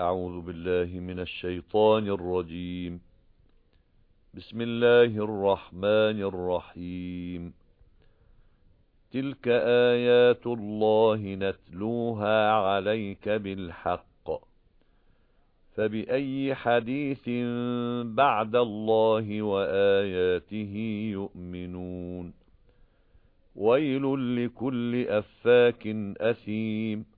أعوذ بالله من الشيطان الرجيم. بسم الله الرحمن الرحيم. تلك آيات الله نتلوها عليك بالحق. فبأي حديث بعد الله وآياته يؤمنون؟ ويل لكل أفاك أثيم.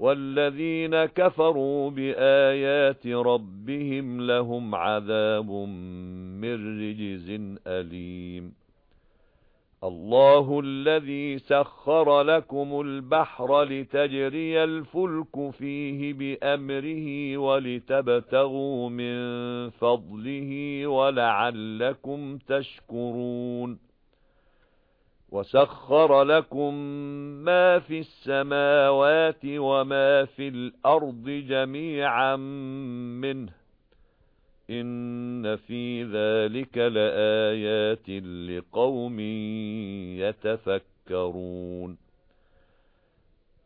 وَالَّذِينَ كَفَرُوا بِآيَاتِ رَبِّهِمْ لَهُمْ عَذَابٌ مِّن رِّجْزٍ أَلِيمٌ اللَّهُ الَّذِي سَخَّرَ لَكُمُ الْبَحْرَ لِتَجْرِيَ الْفُلْكُ فِيهِ بِأَمْرِهِ وَلِتَبْتَغُوا مِنْ فَضْلِهِ وَلَعَلَّكُمْ تَشْكُرُونَ وَسَخَّرَ لَكُم مَّا فِي السَّمَاوَاتِ وَمَا فِي الْأَرْضِ جَمِيعًا مِّنْهُ إِنَّ فِي ذَلِكَ لَآيَاتٍ لِقَوْمٍ يَتَفَكَّرُونَ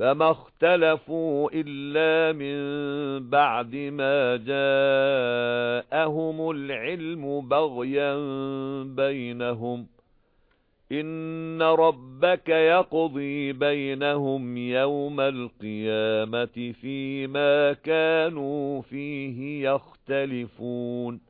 فَمَا اخْتَلَفُوا إِلَّا مِنْ بَعْدِ مَا جَاءَهُمُ الْعِلْمُ بَغْيًا بَيْنَهُمْ إِنَّ رَبَّكَ يَقْضِي بَيْنَهُمْ يَوْمَ الْقِيَامَةِ فِيمَا كَانُوا فِيهِ يَخْتَلِفُونَ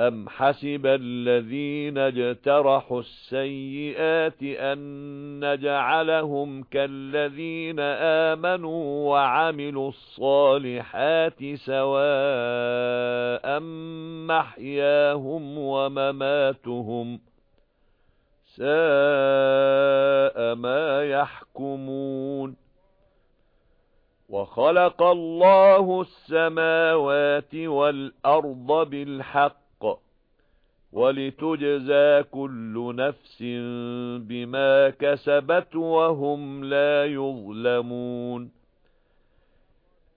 أَمْ حَسِبَ الَّذِينَ اجْتَرَحُوا السَّيِّئَاتِ أَن نَّجْعَلَهُمْ كَالَّذِينَ آمَنُوا وَعَمِلُوا الصَّالِحَاتِ سَوَاءً مَّحْيَاهُمْ وَمَمَاتُهُمْ سَاءَ مَا يَحْكُمُونَ وَخَلَقَ اللَّهُ السَّمَاوَاتِ وَالْأَرْضَ بِالْحَقِّ وَلِتُجْزَى كُلُّ نَفْسٍ بِمَا كَسَبَتْ وَهُمْ لَا يُظْلَمُونَ.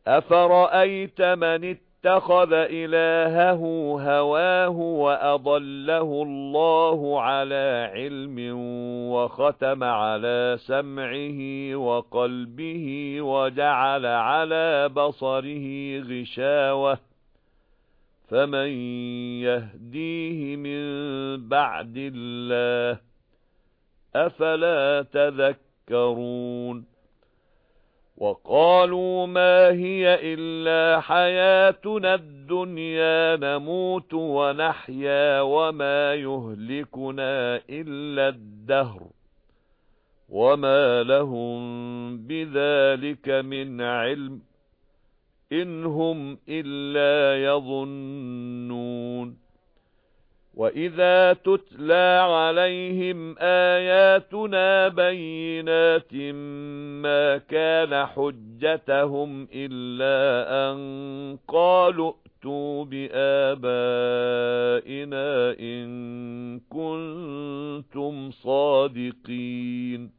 أَفَرَأَيْتَ مَنِ اتَّخَذَ إِلَٰهَهُ هَوَاهُ وَأَضَلَّهُ اللَّهُ عَلَى عِلْمٍ وَخَتَمَ عَلَى سَمْعِهِ وَقَلْبِهِ وَجَعَلَ عَلَى بَصَرِهِ غِشَاوَةً فَمَن يَهْدِيهِ مِن بَعْدِ اللَّهِ أَفَلَا تَذَكَّرُونَ وَقَالُوا مَا هِيَ إِلَّا حَيَاتُنَا الدُّنْيَا نَمُوتُ وَنَحْيَا وَمَا يُهْلِكُنَا إِلَّا الدَّهْرُ وَمَا لَهُم بِذَلِكَ مِنْ عِلْمٍ إِنْ هُمْ إِلَّا يَظُنُّونَ وَإِذَا تُتْلَى عَلَيْهِمْ آيَاتُنَا بَيِّنَاتٍ مَا كَانَ حُجَّتُهُمْ إِلَّا أَن قَالُوا ائْتُوا بِآبَائِنَا إِن كُنتُمْ صَادِقِينَ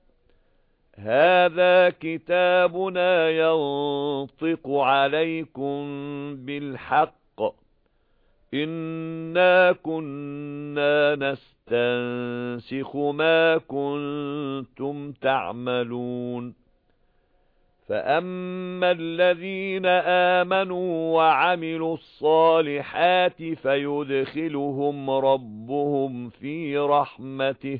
هَذَا كِتَابُنَا يَنطِقُ عَلَيْكُمْ بِالْحَقِّ إِنَّا كُنَّا نَسْتَنسِخُ مَا كُنتُمْ تَعْمَلُونَ فَأَمَّا الَّذِينَ آمَنُوا وَعَمِلُوا الصَّالِحَاتِ فَيُدْخِلُهُمْ رَبُّهُمْ فِي رَحْمَتِهِ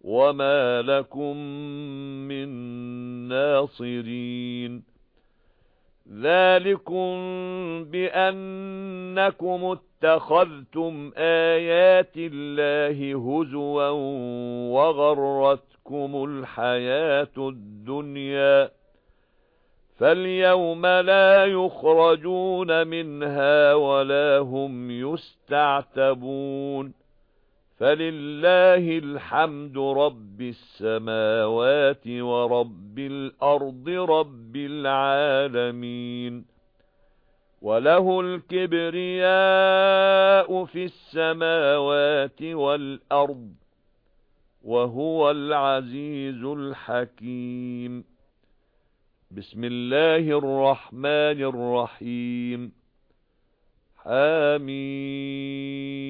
وَمَا لَكُمْ مِنْ نَاصِرِينَ ذَلِكُمْ بِأَنَّكُمْ اتَّخَذْتُمْ آيَاتِ اللَّهِ هُزُوًا وَغَرَّتْكُمُ الْحَيَاةُ الدُّنْيَا فَالْيَوْمَ لَا يُخْرَجُونَ مِنْهَا وَلَا هُمْ يُسْتَعْتَبُونَ فَلِلَّهِ الْحَمْدُ رَبِّ السَّمَاوَاتِ وَرَبِّ الْأَرْضِ رَبِّ الْعَالَمِينَ وَلَهُ الْكِبْرِيَاءُ فِي السَّمَاوَاتِ وَالْأَرْضِ وَهُوَ الْعَزِيزُ الْحَكِيمُ بِسْمِ اللَّهِ الرَّحْمَنِ الرَّحِيمِ حَمِيمٌ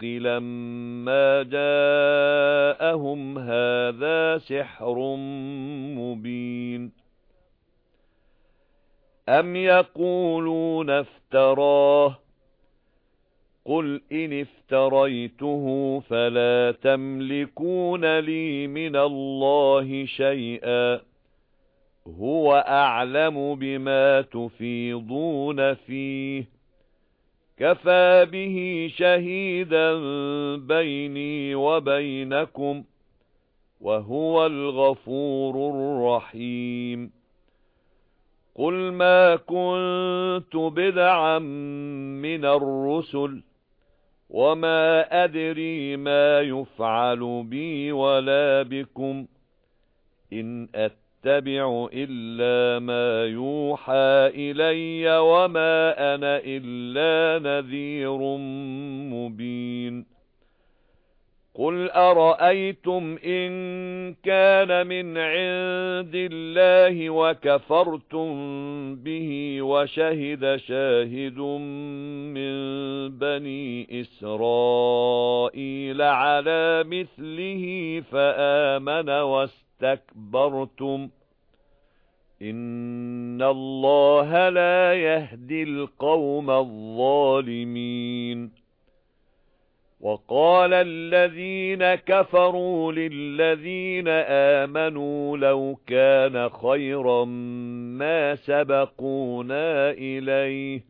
الْحَقِّ لَمَّا جَاءَهُمْ هَذَا سِحْرٌ مُبِينٌ أَمْ يَقُولُونَ افْتَرَاهُ قُلْ إِنِ افْتَرَيْتُهُ فَلَا تَمْلِكُونَ لِي مِنَ اللَّهِ شَيْئًا هُوَ أَعْلَمُ بِمَا تُفِيضُونَ فِيهِ كَفَى بِهِ شَهِيدًا بَيْنِي وَبَيْنَكُمْ وَهُوَ الْغَفُورُ الرَّحِيمُ قُلْ مَا كُنتُ بِدْعًا مِنَ الرُّسُلِ وَمَا أَدْرِي مَا يُفْعَلُ بِي وَلَا بِكُمْ إِنْ أَتَّبِعُ أَتَّبِعُ إِلَّا مَا يُوحَى إِلَيَّ وَمَا أَنَا إِلَّا نَذِيرٌ مُبِينٌ. قُلْ أَرَأَيْتُمْ إِن كَانَ مِنْ عِندِ اللَّهِ وَكَفَرْتُمْ بِهِ وَشَهِدَ شَاهِدٌ مِنْ بَنِي إِسْرَائِيلَ عَلَى مِثْلِهِ فَآمَنَ وَاسْتَكْبَرْتُمْ اسْتَكْبَرْتُمْ. إِنَّ اللَّهَ لَا يَهْدِي الْقَوْمَ الظَّالِمِينَ. وَقَالَ الَّذِينَ كَفَرُوا لِلَّذِينَ آمَنُوا لَوْ كَانَ خَيْرًا مَا سَبَقُونَا إِلَيْهِ.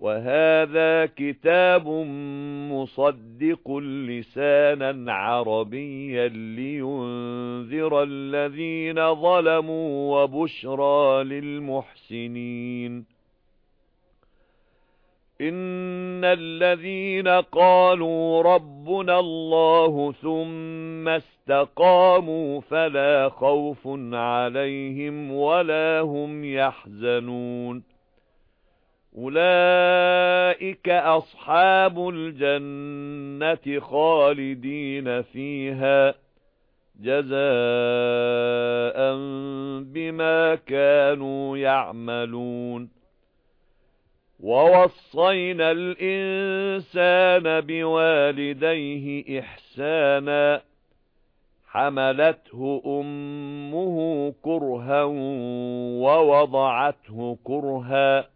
وَهَذَا كِتَابٌ مُصَدِّقٌ لِسَانًا عَرَبِيًّا لِيُنذِرَ الَّذِينَ ظَلَمُوا وَبُشْرَى لِلْمُحْسِنِينَ. إِنَّ الَّذِينَ قَالُوا رَبُّنَا اللَّهُ ثُمَّ اسْتَقَامُوا فَلَا خَوْفٌ عَلَيْهِمْ وَلَا هُمْ يَحْزَنُونَ. أُولَئِكَ أَصْحَابُ الْجَنَّةِ خَالِدِينَ فِيهَا جَزَاءً بِمَا كَانُوا يَعْمَلُونَ وَوَصَّيْنَا الْإِنسَانَ بِوَالِدَيْهِ إِحْسَانًا حَمَلَتْهُ أُمُّهُ كُرْهًا وَوَضَعَتْهُ كُرْهًا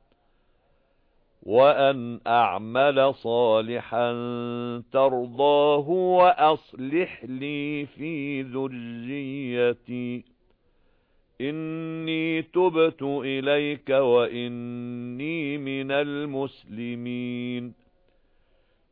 وَأَنْ أَعْمَلَ صَالِحًا تَرْضَاهُ وَأَصْلِحْ لِي فِي ذُرِّيَّتِي إِنِّي تُبْتُ إِلَيْكَ وَإِنِّي مِنَ الْمُسْلِمِينَ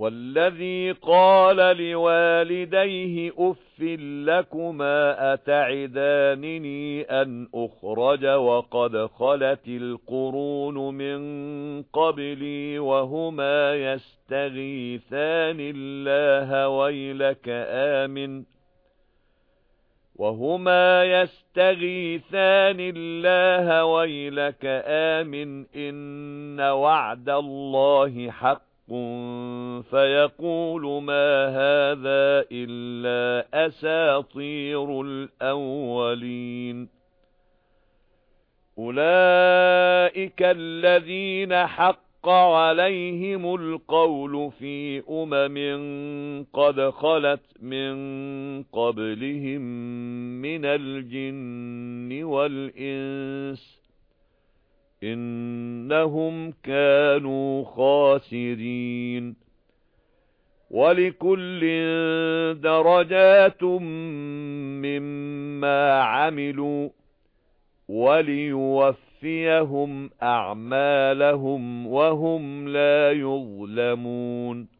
وَالَّذِي قَالَ لِوَالِدَيْهِ أُفٍّ لَّكُمَا أَتَعِدَانِنِي أَنْ أُخْرَجَ وَقَدْ خَلَتِ الْقُرُونُ مِنْ قَبْلِي وَهُمَا يَسْتَغِيثَانِ اللَّهَ وَيْلَكَ آمِنْ وَهُمَا يَسْتَغِيثَانِ اللَّهَ وَيْلَكَ آمِنْ إِنَّ وَعْدَ اللَّهِ حَقٌّ فَيَقُولُ مَا هَذَا إِلَّا أَسَاطِيرُ الْأَوَّلِينَ. أُولَئِكَ الَّذِينَ حَقَّ عَلَيْهِمُ الْقَوْلُ فِي أُمَمٍ قَدْ خَلَتْ مِنْ قَبْلِهِمْ مِنَ الْجِنِّ وَالْإِنسِ إِنَّهُمْ كَانُوا خَاسِرِينَ. وَلِكُلٍّ دَرَجَاتٌ مِّمَّا عَمِلُوا وَلِيُوَفِّيَهُمْ أَعْمَالَهُمْ وَهُمْ لَا يُظْلَمُونَ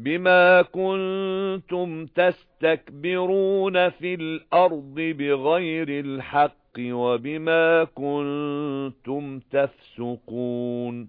بِمَا كُنتُمْ تَسْتَكْبِرُونَ فِي الْأَرْضِ بِغَيْرِ الْحَقِّ وَبِمَا كُنتُمْ تَفْسُقُونَ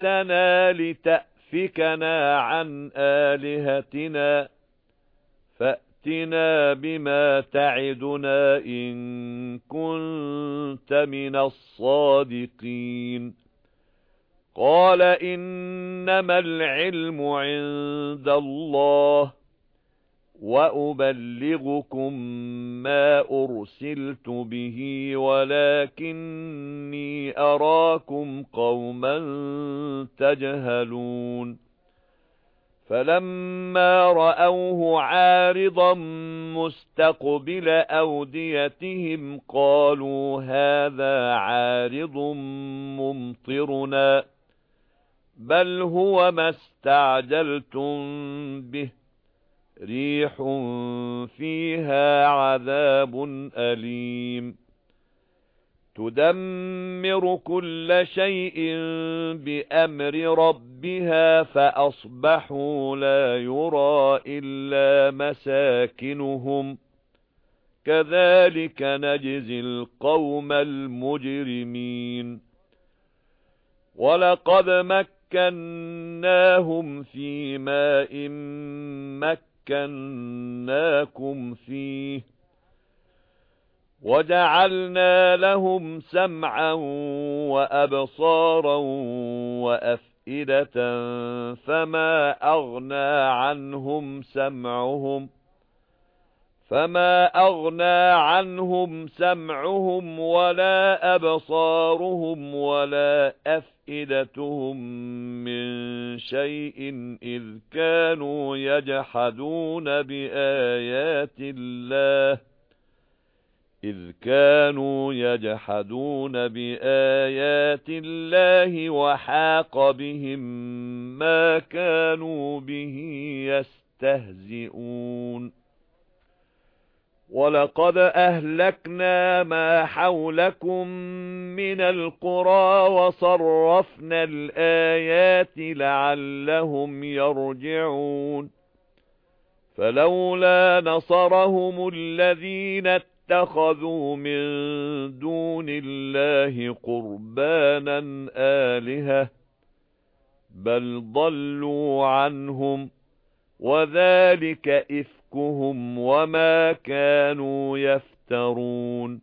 جِئْتَنَا لِتَأْفِكَنَا عَنْ آلِهَتِنَا فَأْتِنَا بِمَا تَعِدُنَا إِن كُنتَ مِنَ الصَّادِقِينَ قَالَ إِنَّمَا الْعِلْمُ عِندَ اللَّهِ وَأُبَلِّغُكُم مَّا أُرْسِلْتُ بِهِ وَلَكِنِّي أَرَاكُمْ قَوْمًا تَجْهَلُونَ فَلَمَّا رَأَوْهُ عَارِضًا مُسْتَقْبِلَ أَوْدِيَتِهِمْ قَالُوا هَذَا عَارِضٌ مُمْطِرُنَا بَلْ هُوَ مَا اسْتَعْجَلْتُمْ بِهِ رِيحٌ فِيهَا عَذَابٌ أَلِيمٌ. تُدَمِّرُ كُلَّ شَيْءٍ بِأَمْرِ رَبِّهَا فَأَصْبَحُوا لَا يُرَى إِلَّا مَسَاكِنُهُمْ. كَذَلِكَ نَجْزِي الْقَوْمَ الْمُجْرِمِينَ. وَلَقَدْ مَكَّنَّاهُمْ فِي مَاءٍ مَكَّنَّاكُمْ فِيهِ وَجَعَلْنَا لَهُمْ سَمْعًا وَأَبْصَارًا وَأَفْئِدَةً فَمَا أَغْنَى عَنْهُمْ سَمْعُهُمْ فَمَا أَغْنَى عَنْهُمْ سَمْعُهُمْ وَلَا أَبْصَارُهُمْ وَلَا أَفْئِدَتُهُم مِّن شَيْءٍ إِذْ كَانُوا يَجْحَدُونَ بِآيَاتِ اللَّهِ. إِذْ كَانُوا يَجْحَدُونَ بِآيَاتِ اللَّهِ وَحَاقَ بِهِم مَّا كَانُوا بِهِ يَسْتَهْزِئُونَ. وَلَقَدْ أَهْلَكْنَا مَا حَوْلَكُمْ مِنَ الْقُرَى وَصَرَّفْنَا الْآيَاتِ لَعَلَّهُمْ يَرْجِعُونَ فَلَوْلَا نَصَرَهُمُ الَّذِينَ اتَّخَذُوا مِن دُونِ اللَّهِ قُرْبَانًا آلِهَةً بَلْ ضَلُّوا عَنْهُمْ وَذَلِكَ إِفْكُهُمْ وَمَا كَانُوا يَفْتَرُونَ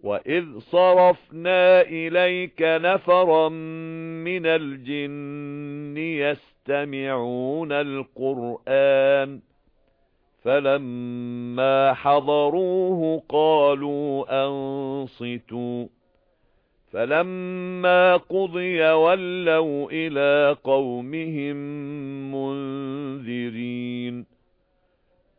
وَإِذْ صَرَفْنَا إِلَيْكَ نَفَرًا مِنَ الْجِنِّ يَسْتَمِعُونَ الْقُرْآنَ فَلَمَّا حَضَرُوهُ قَالُوا أَنصِتُوا فَلَمَّا قُضِيَ وَلَّوْا إِلَى قَوْمِهِمْ مُنذِرِينَ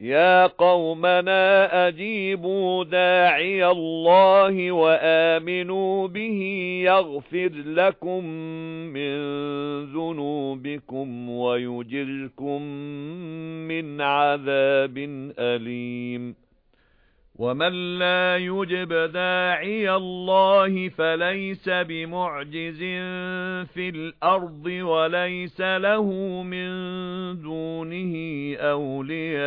يَا قَوْمَنَا أَجِيبُوا دَاعِيَ اللَّهِ وَآمِنُوا بِهِ يَغْفِرْ لَكُم مِّن ذُنُوبِكُمْ وَيُجِرْكُم مِّنْ عَذَابٍ أَلِيمٍ وَمَن لَّا يُجِبْ دَاعِيَ اللَّهِ فَلَيْسَ بِمُعْجِزٍ فِي الْأَرْضِ وَلَيْسَ لَهُ مِن دُونِهِ أَوْلِيَاءُ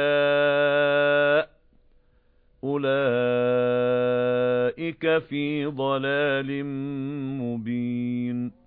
أُولَئِكَ فِي ضَلَالٍ مُبِينٍ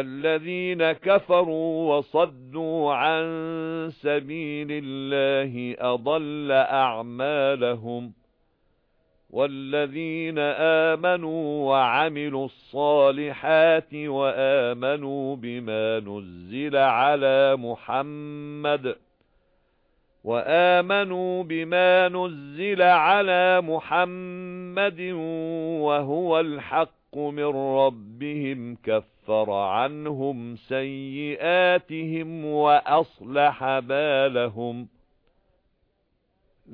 الذين كفروا وصدوا عن سبيل الله أضل أعمالهم والذين آمنوا وعملوا الصالحات وآمنوا بما نزل على محمد وآمنوا بما نزل على محمد وهو الحق من ربهم كفر عنهم سيئاتهم وأصلح بالهم.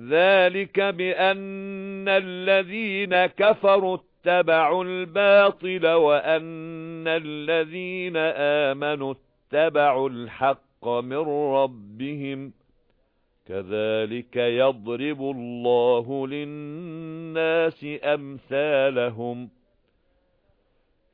ذلك بأن الذين كفروا اتبعوا الباطل وأن الذين آمنوا اتبعوا الحق من ربهم. كَذَلِكَ يَضْرِبُ اللَّهُ لِلنَّاسِ أَمْثَالَهُمْ.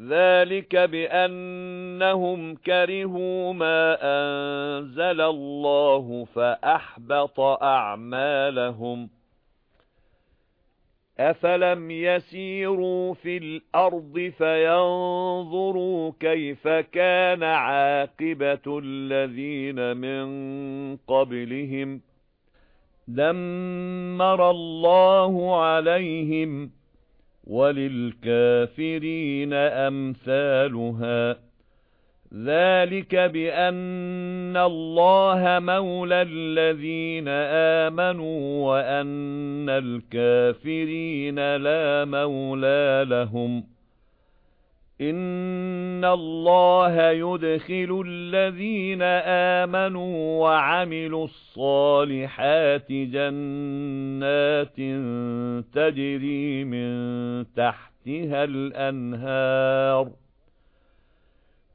ذَلِكَ بِأَنَّهُمْ كَرِهُوا مَا أَنزَلَ اللَّهُ فَأَحْبَطَ أَعْمَالَهُمْ. أَفَلَمْ يَسِيرُوا فِي الْأَرْضِ فَيَنظُرُوا كَيْفَ كَانَ عَاقِبَةُ الَّذِينَ مِن قَبْلِهِمْ؟ دَمَّرَ اللَّهُ عَلَيْهِمْ وَلِلْكَافِرِينَ أَمْثَالُهَا. ذَلِكَ بِأَنَّ اللَّهَ مَوْلَى الَّذِينَ آمَنُوا وَأَنَّ الْكَافِرِينَ لَا مَوْلَى لَهُمْ. إِنَّ اللَّهَ يُدْخِلُ الَّذِينَ آمَنُوا وَعَمِلُوا الصَّالِحَاتِ جَنَّاتٍ تَجْرِي مِن تَحْتِهَا الْأَنْهَارُ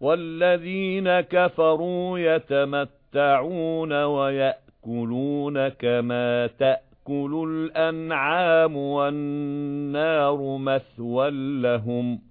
وَالَّذِينَ كَفَرُوا يَتَمَتَّعُونَ وَيَأْكُلُونَ كَمَا تَأْكُلُ الْأَنْعَامُ وَالنَّارُ مَثْوًى لَّهُمْ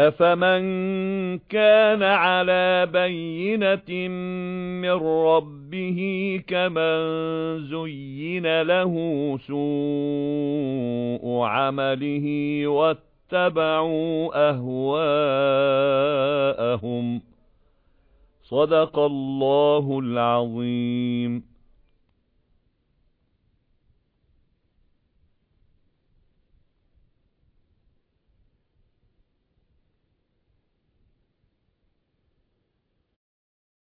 أَفَمَن كَانَ عَلَى بَيِّنَةٍ مِّن رَّبِّهِ كَمَن زُيِّنَ لَهُ سُوءُ عَمَلِهِ وَاتَّبَعُوا أَهْوَاءَهُمْ صَدَقَ اللَّهُ الْعَظِيمُ